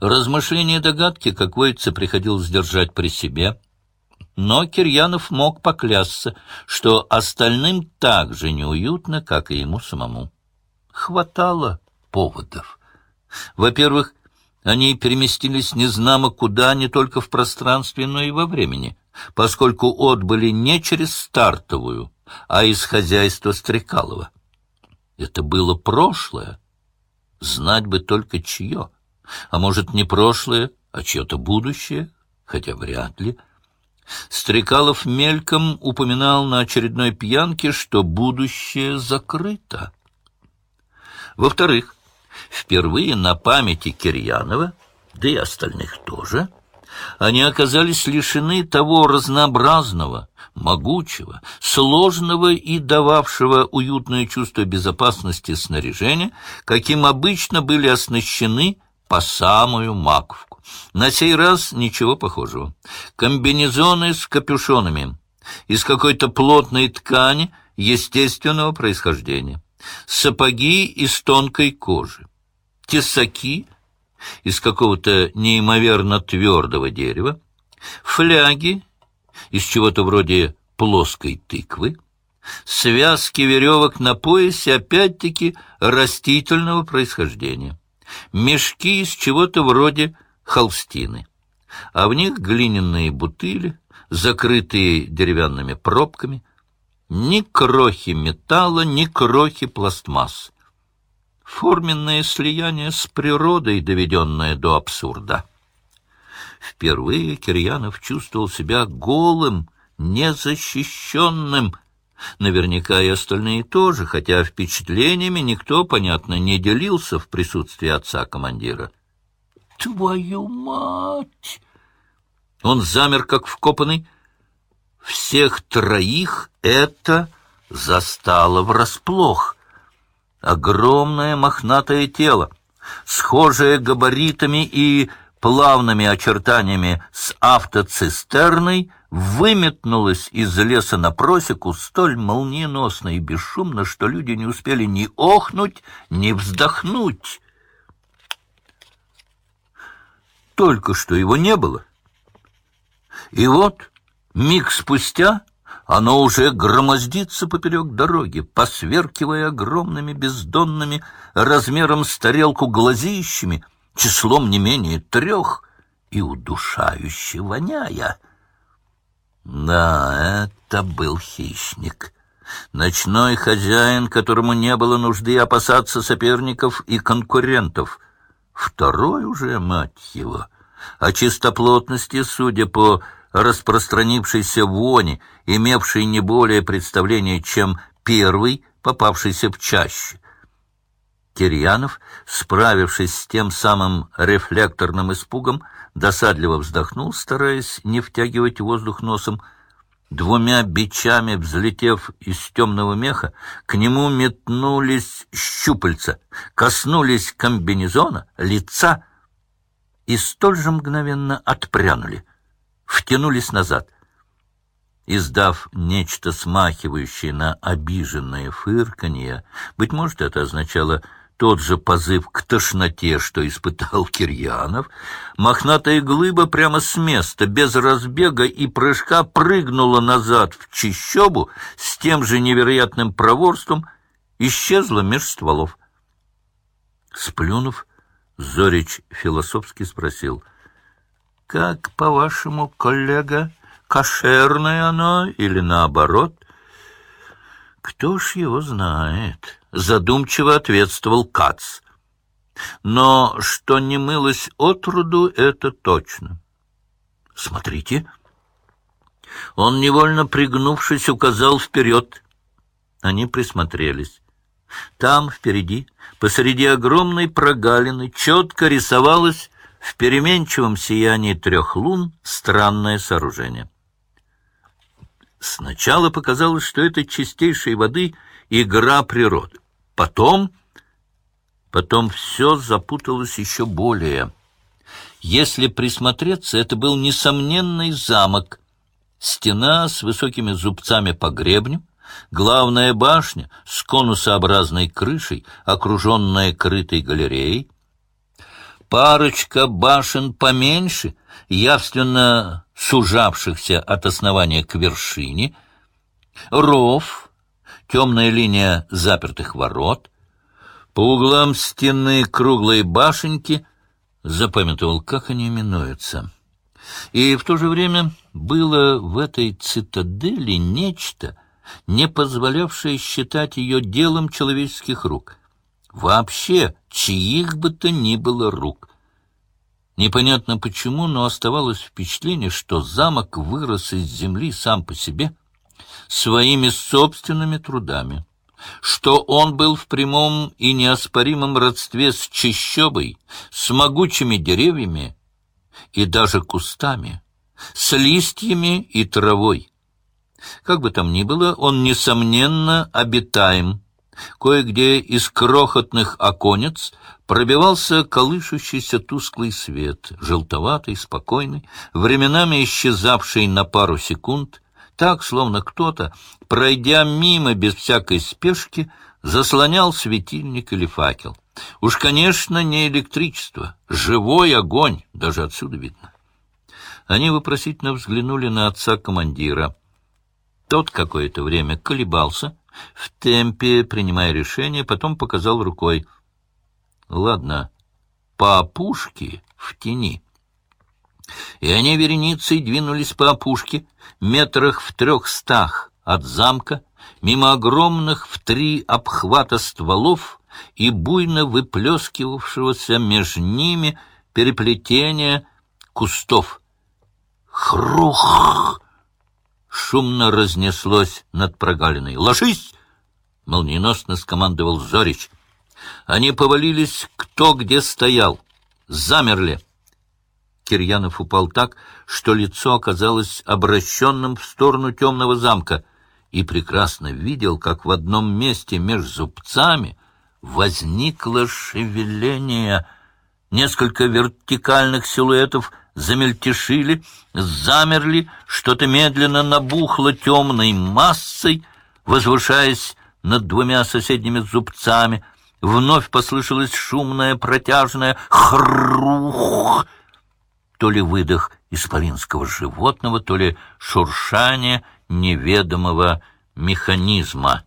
Размышления и догадки, как водится, приходилось держать при себе. Но Кирьянов мог поклясться, что остальным так же неуютно, как и ему самому. Хватало поводов. Во-первых, они переместились незнамо куда, не только в пространстве, но и во времени, поскольку отбыли не через стартовую, а из хозяйства Стрекалова. Это было прошлое. Знать бы только чье. А может, не прошлое, а чье-то будущее, хотя вряд ли. Стрекалов мельком упоминал на очередной пьянке, что будущее закрыто. Во-вторых, впервые на памяти Кирьянова, да и остальных тоже, они оказались лишены того разнообразного, могучего, сложного и дававшего уютное чувство безопасности снаряжения, каким обычно были оснащены по самую маковку. На сей раз ничего похожего. Комбинезоны с капюшонами, из какой-то плотной ткани естественного происхождения, сапоги из тонкой кожи, тесаки из какого-то неимоверно твердого дерева, фляги из чего-то вроде плоской тыквы, связки веревок на поясе опять-таки растительного происхождения, мешки из чего-то вроде холстины, а в них глиняные бутыли, закрытые деревянными пробками, ни крохи металла, ни крохи пластмасс. Форменное слияние с природой, доведенное до абсурда. Впервые Кирьянов чувствовал себя голым, незащищенным. Наверняка и остальные тоже, хотя впечатлениями никто, понятно, не делился в присутствии отца-командира. «Твою мать!» Он замер, как вкопанный. Всех троих это застало врасплох. Огромное мохнатое тело, схожее габаритами и плавными очертаниями с автоцистерной, выметнулась из леса на просеку столь молниеносно и бесшумно, что люди не успели ни охнуть, ни вздохнуть. Только что его не было. И вот, миг спустя, оно уже громоздится поперек дороги, посверкивая огромными бездонными размером с тарелку глазищами — числом не менее трех и удушающе воняя. Да, это был хищник. Ночной хозяин, которому не было нужды опасаться соперников и конкурентов. Второй уже, мать его, о чистоплотности, судя по распространившейся вони, имевшей не более представления, чем первый, попавшийся в чаще. Кирьянов, справившись с тем самым рефлекторным испугом, досадливо вздохнул, стараясь не втягивать воздух носом. Двумя бичами, взлетев из темного меха, к нему метнулись щупальца, коснулись комбинезона, лица и столь же мгновенно отпрянули, втянулись назад. Издав нечто смахивающее на обиженное фырканье, быть может, это означало тот же позыв к тошноте, что испытал Кирьянов, мохнатая глыба прямо с места, без разбега и прыжка, прыгнула назад в чищобу с тем же невероятным проворством, исчезла меж стволов. Сплюнув, Зорич философски спросил, «Как, по-вашему, коллега, кошерное оно или наоборот?» «Кто ж его знает?» Задумчиво ответствовал Кац. Но что не мылось отроду, это точно. Смотрите. Он, невольно пригнувшись, указал вперед. Они присмотрелись. Там, впереди, посреди огромной прогалины, четко рисовалось в переменчивом сиянии трех лун странное сооружение. Сначала показалось, что это чистейшей воды игра природы. Потом... Потом все запуталось еще более. Если присмотреться, это был несомненный замок. Стена с высокими зубцами по гребню, главная башня с конусообразной крышей, окруженная крытой галереей. парочка башен поменьше, явственно сужавшихся от основания к вершине, ров, темная линия запертых ворот, по углам стены круглые башенки, запамятовал, как они именуются. И в то же время было в этой цитадели нечто, не позволявшее считать ее делом человеческих рук. Вообще, чьих бы то ни было рук. Непонятно почему, но оставалось впечатление, что замок вырос из земли сам по себе, своими собственными трудами, что он был в прямом и неоспоримом родстве с чащобой, с могучими деревьями и даже кустами, с листьями и травой. Как бы там ни было, он, несомненно, обитаем. Кое-где из крохотных оконец пробивался колышущийся тусклый свет, желтоватый, спокойный, временами исчезавший на пару секунд, так, словно кто-то, пройдя мимо без всякой спешки, заслонял светильник или факел. Уж, конечно, не электричество, живой огонь, даже отсюда видно. Они вопросительно взглянули на отца командира. Тот какое-то время колебался, в темпе принимая решение, потом показал рукой. «Ладно, по опушке в тени». И они вереницей двинулись по опушке, метрах в трехстах от замка, мимо огромных в три обхвата стволов и буйно выплескивавшегося между ними переплетения кустов. Хрух! Шумно разнеслось над прогалиной. «Ложись!» — молниеносно скомандовал Зорич. Они повалились кто где стоял, замерли. Кирьянов упал так, что лицо оказалось обращенным в сторону темного замка, и прекрасно видел, как в одном месте между зубцами возникло шевеление. Несколько вертикальных силуэтов замельтешили, замерли, что-то медленно набухло темной массой, возвышаясь над двумя соседними зубцами. Вновь послышалось шумное, протяжное «хрух», то ли выдох исполинского животного, то ли шуршание неведомого механизма.